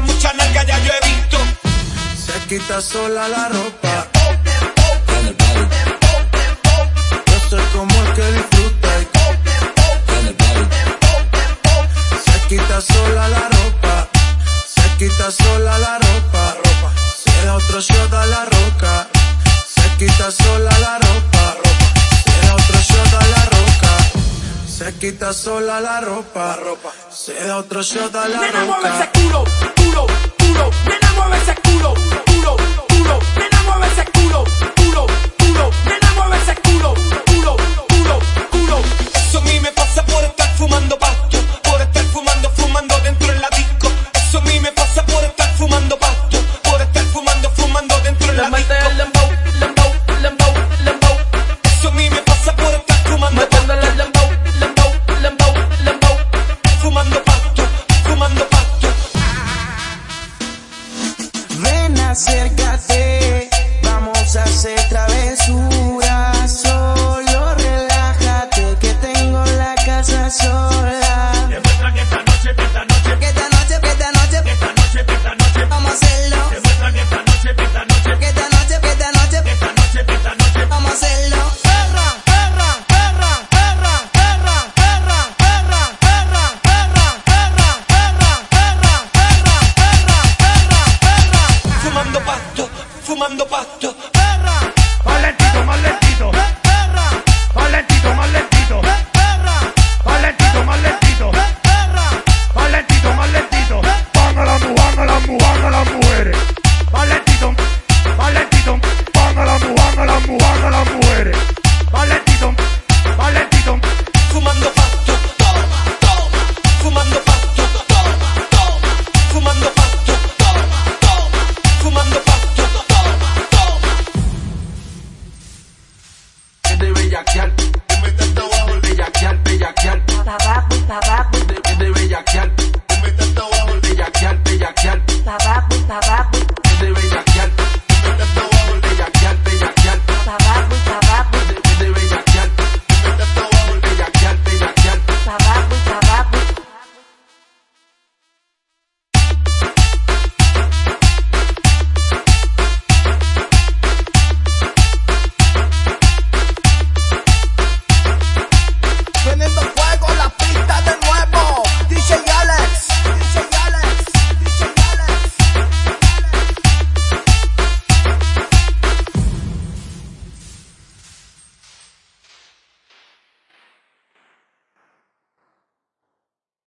mucha nalga ya yo he visto. Se quita sola la ropa. Yo sé cómo es que disfruta. Se quita sola la ropa. Se quita sola la ropa. Se da otro shot a la roca. Se quita sola la ropa. Se quita sola la ropa, ropa. se da otro shot a la Nena. acerca chupando pasto.